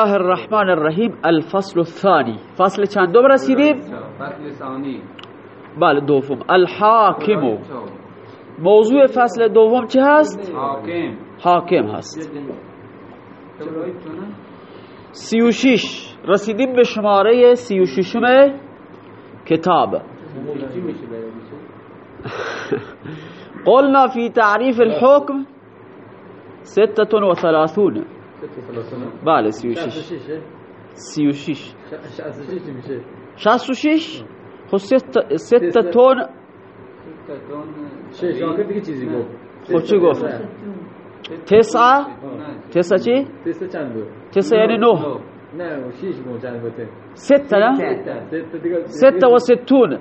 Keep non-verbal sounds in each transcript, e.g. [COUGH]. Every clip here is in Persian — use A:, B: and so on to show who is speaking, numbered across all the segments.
A: الله الرحمن الرحیم الفصل الثانی. فصل چندم رسیدیم
B: فصل ثانی
A: بله دوم. الحاکم. موضوع فصل دوم چه هست؟
B: حاکم.
A: حاکم هست. سی و شیش رسیدیم به شماره سی و ششم کتاب. [LAUGHS] قلنا في تعريف الحكم ستة و شیش سی و شیش شست و شیش خب ست- ستة تون
C: دیگه چیزی گفت.
A: خب چی گفت؟ تسعه. تسعه؟ چی؟
C: تست چند بود؟
A: تسعه یعنی نه. ستة
C: لا
A: ستة
C: وستون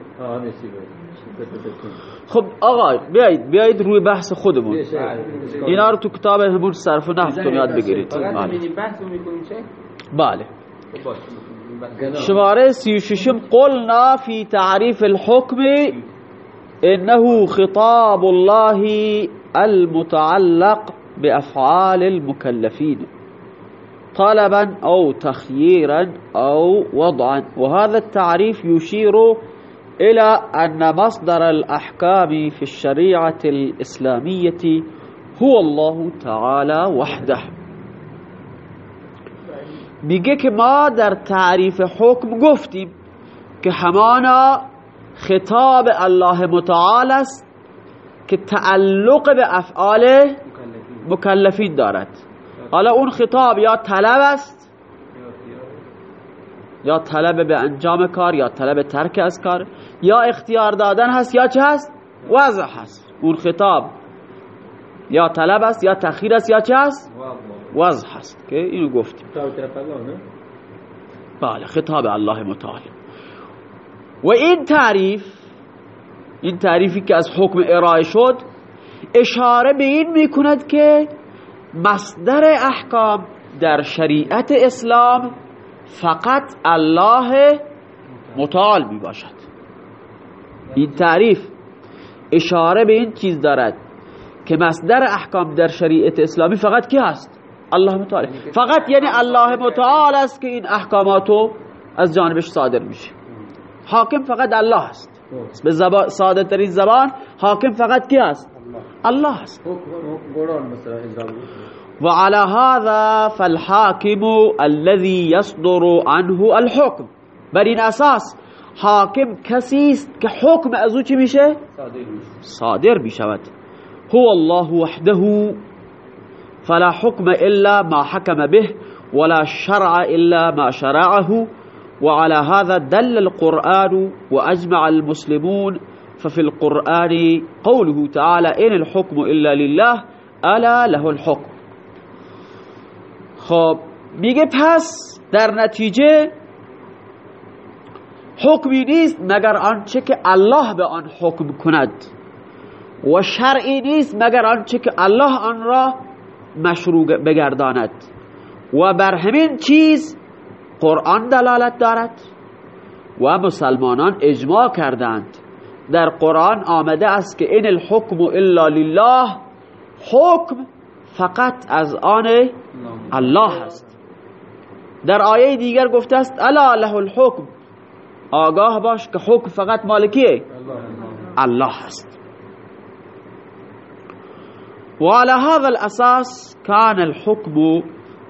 A: خب آقا بیایید بیایید روی بحث خودمون. اینا رو تو کتاب همون صرف و نحو تو یاد بگیرید. بله. شماره سی و ششم قلنا فی تعریف الحکم انه خطاب الله المتعلق بافعال المكلفين طلبا أو تخييرا أو وضعا. وهذا التعريف يشير إلى أن مصدر الأحكام في الشريعة الإسلامية هو الله تعالى وحده. میگه که ما در تعریف حکم گفتیم که همانا خطاب الله متعال است که تعلق به افعال
B: مکلفین.
A: دارد حالا اون خطاب یا طلب است؟ یا طلب به انجام کار یا طلب ترک از کار؟ یا اختیار دادن هست یا چه هست؟ وضع هست. اون خطاب یا طلب است یا تخییر است یا چه هست؟
B: واو.
A: وضع هست. که اینو گفتیم. بله خطاب الله متعال و این تعریف این تعریفی که از حکم ارائه شد اشاره به این می‌کند که مصدر احکام در شریعت اسلام فقط الله متعال می باشد این تعریف اشاره به این چیز دارد که مصدر احکام در شریعت اسلامی فقط کی هست؟ الله متعال. فقط یعنی الله متعال است که این احکاماتو از جانبش صادر میشه. حاکم فقط الله است. به زبان ساده ترین زبان حاکم فقط کی هست؟ الله. وعلى هذا فالحاكم الذي يصدر عنه الحكم. بر این أساس حاکم کسی است که حکم از أو چی میشه
B: صادر
A: میشود هو الله وحده. فلا حكم إلا ما حكم به ولا شرع إلا ما شرعه. وعلى هذا دل القرآن وأجمع المسلمون ففي القرآن قوله تعالى إن الحكم إلا لله ألا له الحكم. خب میگه پس در نتیجه حکمی نیست مگر آنچه که الله به آن حکم کند و شرعی نیست مگر آنچه که الله آن را مشروع بگرداند. و بر همین چیز قرآن دلالت دارد و مسلمانان اجماع کردند. در قرآن آمده است که این الحکم الا لله حکم فقط از آن الله است. در آیه دیگر گفته است الا له الحکم. آگاه باش که حکم فقط مالکیه. الله است. وعلى هذا الأساس كان الحكم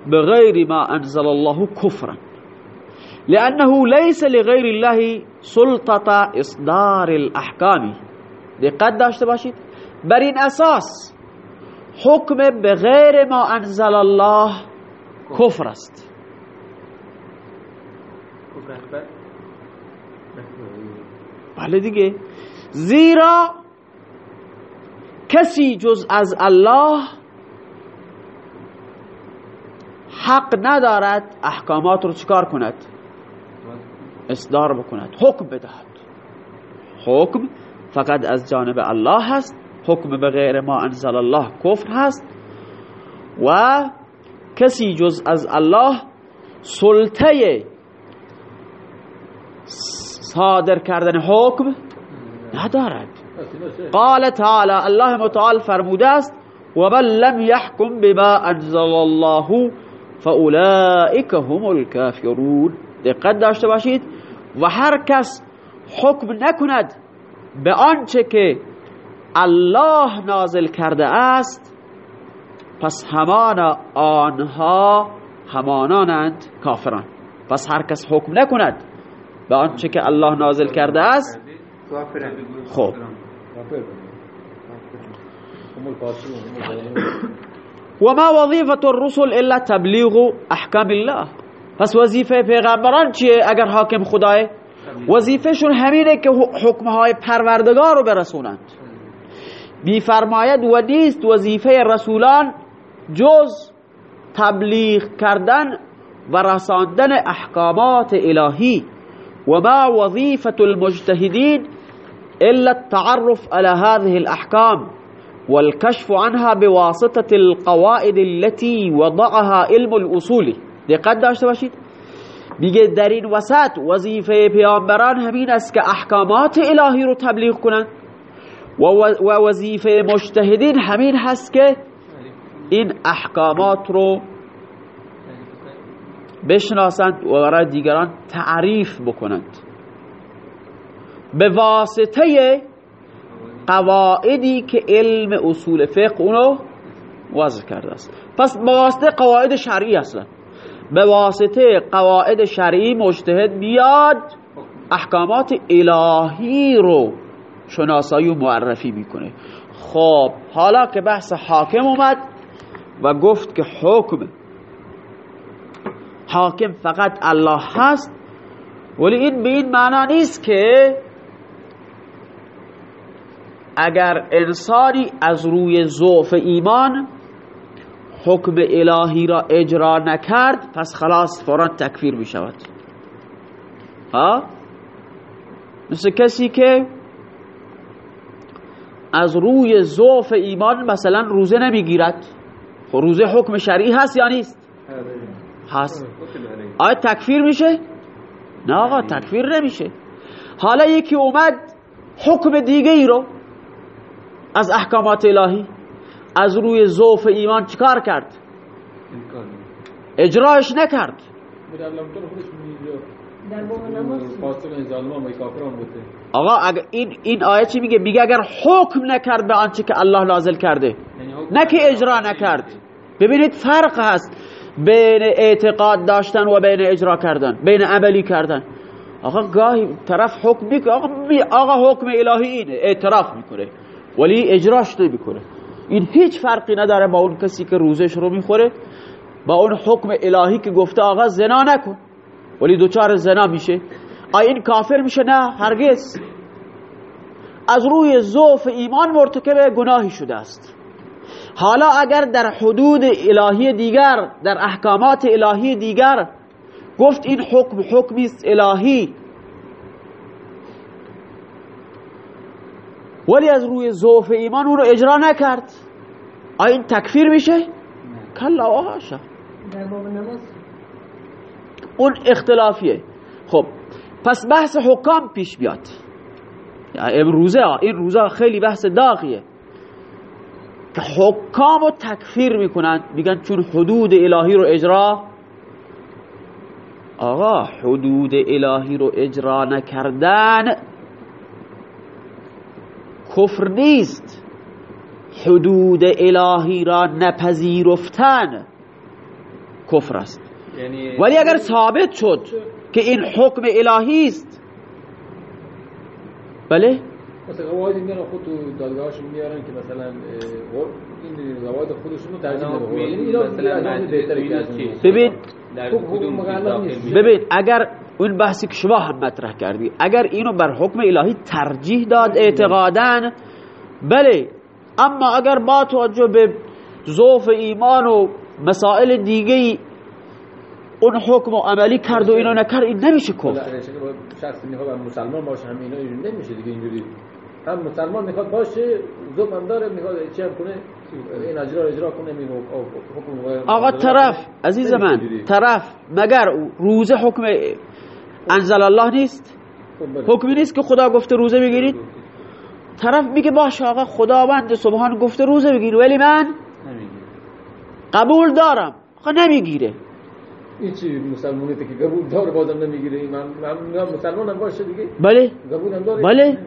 A: بغير ما أنزل الله كفرا لأنه ليس لغير الله سلطة إصدار الأحكام. دقت داشته باشید؟ بر این اساس حکم بغیر ما انزل الله کفر است. بله دیگه. زیرا کسی جز از الله حق ندارد احکامات رو چکار کند؟ اصدار بکند حکم بدهد. حکم فقط از جانب الله هست حکم به غیر ما انزل الله کفر هست و کسی جز از الله سلطه صادر کردن حکم ندارد. قال تعالی الله متعال فرموده است و من لم يحكم بما انزل الله فاولئک هم الكافرون دقت داشته باشید و هر کس حکم نکند به آنچه که الله نازل کرده است پس همان آنها همانانند کافران. پس هر کس حکم نکند به آنچه که الله نازل کرده است خب.
C: الظالمون
A: وما وظيفة الرسل الا تبلیغ احکام الله. پس وظیفه پیغمبران چیه اگر حاکم خداه وظیفهشون همینه که حکمهای پروردگار رو برسونند. میفرماید و نیست وظیفه رسولان جز تبلیغ کردن و رساندن احکامات الهی. و ما وظیفة المجتهدین الا التعرف على هذه الاحکام والكشف عنها بواسطة القواعد التي وضعها علم الأصول. دقت داشته باشید. میگه در این وسط وظیفه پیامبران همین است که احکامات الهی رو تبلیغ کنند و وظیفه مجتهدین همین هست که این احکامات رو بشناسند و برای دیگران تعریف بکنند. به واسطه قواعدی که علم اصول فقه اونو وضع کرده است. پس به واسطه قواعد شرعی هستن. به واسطه قواعد شرعی مجتهد بیاد احکامات الهی رو شناسایی و معرفی می‌کنه. خب حالا که بحث حاکم اومد و گفت که حکم حاکم فقط الله هست ولی این به این معنا نیست که اگر انسانی از روی ضعف ایمان حکم الهی را اجرا نکرد پس خلاص فورا تکفیر می شود ها؟ مثل کسی که از روی ضعف ایمان مثلا روزه نمی‌گیرد. خب روزه حکم شرعی هست یا نیست؟ هست. آیا تکفیر میشه؟ نه آقا تکفیر نمیشه. حالا یکی اومد حکم دیگه ای رو از احکامات الهی از روی ضعف ایمان چیکار کرد؟ اجراش نکرد. آقا اگر این این آیه چی میگه؟ میگه اگر حکم نکرد به آنچه که الله نازل کرده. نه که اجرا نکرد. ببینید فرق هست بین اعتقاد داشتن و بین اجرا کردن بین عملی کردن. آقا گاهی طرف حکم می‌کنه آقا, آقا حکم الهی اینه. اعتراف می‌کنه. ولی اجراش نمی‌کنه. این هیچ فرقی نداره با اون کسی که روزش رو می‌خوره با اون حکم الهی که گفته آقا زنا نکن. ولی دوچار زنا میشه. آیا این کافر میشه؟ نه هرگز. از روی ضعف ایمان مرتکب گناهی شده است. حالا اگر در حدود الهی دیگر در احکامات الهی دیگر گفت این حکم حکمی است الهی ولی از روی ضعف ایمان اون رو اجرا نکرد. آیا این تکفیر میشه؟ کلا
D: نماز.
A: اون اختلافیه. خب پس بحث حکام پیش بیاد. یعنی امروزه این روزا خیلی بحث داغیه. که حکام رو تکفیر می‌کنن میگن چون حدود الهی رو اجرا. آقا حدود الهی رو اجرا نکردن کفر نیست حدود الهی را نپذیرفتن کفر است
B: یعنی
A: ولی اگر ثابت شد که این حکم الهی است بله
C: مثلا قواعد میارن خود تو دادگاهشون میارن که مثلا این قواعد خودشون رو؟ بود.
A: ببین؟ ببین اگر اون بحثی که شما هم مطرح کردی. اگر اینو بر حکم الهی ترجیح داد اعتقادن بله. اما اگر با توجه به ضعف ایمان و مسائل دیگه ای اون حکم و عملی کرد و اینو نکرد این نمیشه کفر
C: باید شخصی می‌خواد هم مسلمان باشه هم اینا اینجوری نمیشه دیگه اینجوری. هم مسلمان می‌خواد باشه ذوق هم داره می‌خواد چی هم کنه این اجرا اجرا کنه حکم
A: آقا طرف عزیز من. طرف مگر روزه حکم انزل الله نیست؟
C: خب بله.
A: حکمی نیست که خدا گفته روزه بگیرید؟ طرف میگه باشه آقا خداوند سبحان گفته روزه بگیر ولی من. قبول دارم. آقا نمی‌گیره.
C: این چی مسلمانیتی که قبول داره بازم نمی‌گیره. من من میگم مسلمان هم باشه دیگه.
A: بله.
C: قبول هم داره.
A: بله.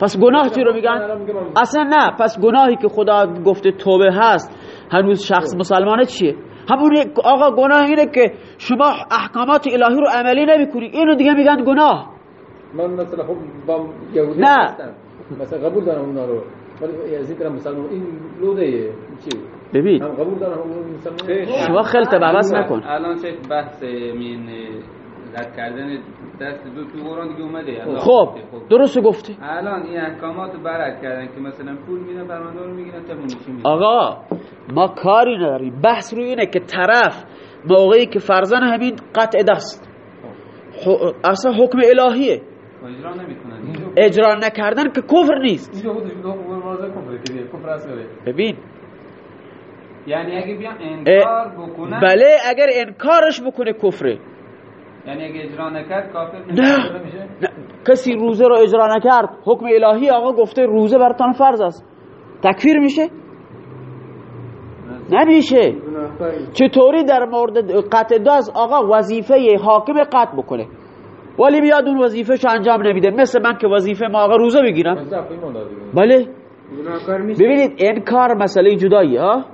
A: پس گناه چی رو میگن؟ اصلا نه. پس گناهی که خدا گفته توبه هست هنوز شخص مسلمانه چیه؟ همون آقا گناه اینه که شما احکامات الهی رو عملی نمی‌کنی. اینو دیگه میگن گناه.
C: من مثلا خب با یهودی
A: نه.
C: هستم. مثلا قبول دارم اونا رو. ولی از این طرف مسلمان. این لوده چی؟
A: ببین.
C: هم قبول دارم مسلمان
A: شما خلط بحث نکن.
B: الان چه بحث مین رد کردن دست دو تو قرآن دیگه اومده.
A: خب.
B: خب.
A: درست گفته
B: الان این احکامات رو برد کردن که مثلا پول میدن رو می‌گیرن تا منشی میدن
A: آقا ما کاری نداریم. بحث روی اینه که طرف موقعی که فرزن همین قطع دست. اصلا حکم الهیه.
B: و اجرا
A: نکردن که کفر نیست. ببین.
B: یعنی اگه بیان انکار بکنن
A: بله اگر انکارش بکنه کفره.
B: یعنی اگه اجرا نکرد کافر
A: نه.
B: نمیشه
A: نه، کسی روزه رو اجرا نکرد حکم الهی آقا گفته روزه برتان فرض است. تکفیر میشه؟ نمیشه چطوری در مورد قطع دست آقا وظیفه حاکم قطع بکنه؟ ولی بیاد اون وظیفهش انجام نمیده. مثل من که وظیفه ما آقا روزه بگیرم. بله.
E: گناهکار میشه.
A: ببینید انکار مسئله جدایی ها؟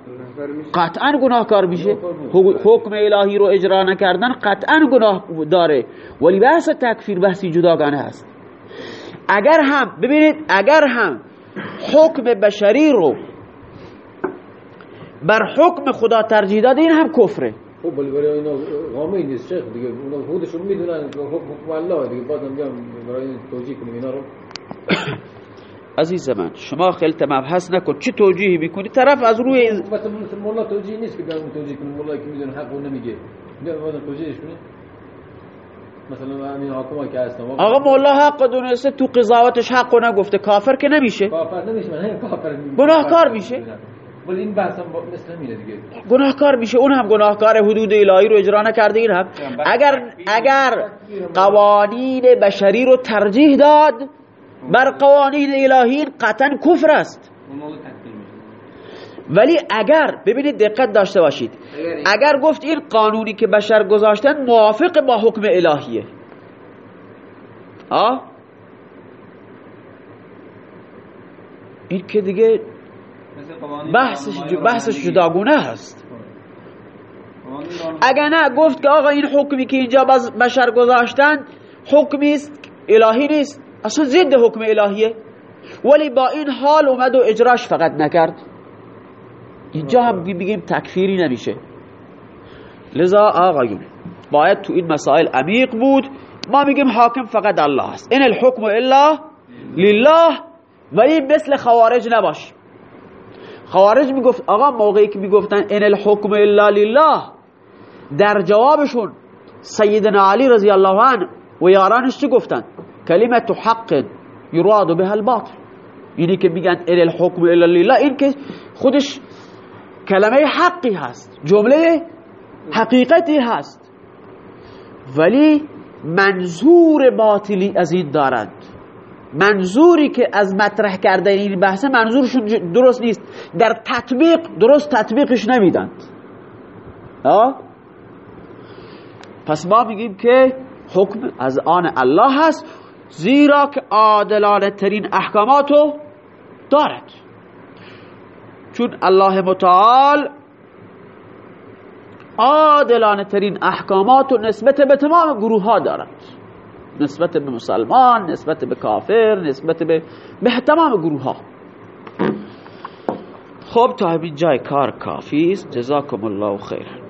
A: قطعا گناهکار میشه. حکم الهی رو اجرا نکردن قطعا گناه داره. ولی بحث تکفیر بحثی جداگانه هست. اگر هم ببینید اگر هم حکم بشری رو بر حکم خدا ترجیح داده این هم کفره.
C: خب ولی برای اینا قامه نیست شیخ دیگه. اونا خودشون می‌دونن که حکم الله دیگه. بازم میگم برای این توجیه کنیم اینا رو. [COUGHS]
A: عزیز من شما خلط مبحث نکن. چه توجیهی می‌کنی؟ طرف از روی
C: مثلا مثل مولا توجیه نیست که بیان توجیه کنیم. مولا که می‌دونه حق رو نمیگه. بیان بازم توجیهش کنیم. مثلا همین حاکما که هستن
A: آقا مولا حق دونسته تو قضاوتش حق رو نگفته. کافر که نمیشه.
C: کافر نمیشه من کافر
A: گناهکار میشه.
C: ولی این بحث هم مثل همینه دیگه.
A: گناهکار میشه. اون هم گناهکار حدود الهی رو اجرا نکرده این هم. اگر اگر قوانین بشری رو ترجیح داد بر قوانین الهی قطعا کفر است. ولی اگر ببینید دقت داشته باشید. اگر گفت این قانونی که بشر گذاشتن موافق با حکم الهیه. آه؟ این که دیگه بحثش بحثش. جداگونه هست. اگر نه گفت که آقا این حکمی که اینجا بشر گذاشتن حکمی است الهی نیست. اصلا ضد حکم الهیه. ولی با این حال اومد و اجراش فقط نکرد. اینجا هم بگیم تکفیری نمیشه. لذا آقایون باید تو این مسائل عمیق بود. ما میگیم حاکم فقط الله است. این الحکم الا لله ولی مثل خوارج نباش. خوارج می‌گفت آقا موقعی که می‌گفتن ان الحکم الا لله. در جوابشون سیدنا علی رضی الله عنه و یارانش چی گفتن؟ کلمت حق یراد بها الباطل. اینی که میگن ان الحکم الا لله این که خودش کلمه حقی هست جمله حقیقتی هست. ولی منظور باطلی از این دارند منظوری که از مطرح کردن این بحثه منظورشون درست نیست. در تطبیق درست تطبیقش نمیدند آه؟ پس ما میگیم که حکم از آن الله هست زیرا که عادلانه ترین احکاماتو دارد. چون الله متعال عادلانه ترین احکامات و نسبت به تمام گروه ها دارد. نسبت به مسلمان نسبت به کافر نسبت به به تمام گروه ها خب تا همین جای کار کافی است. جزاکم الله خیر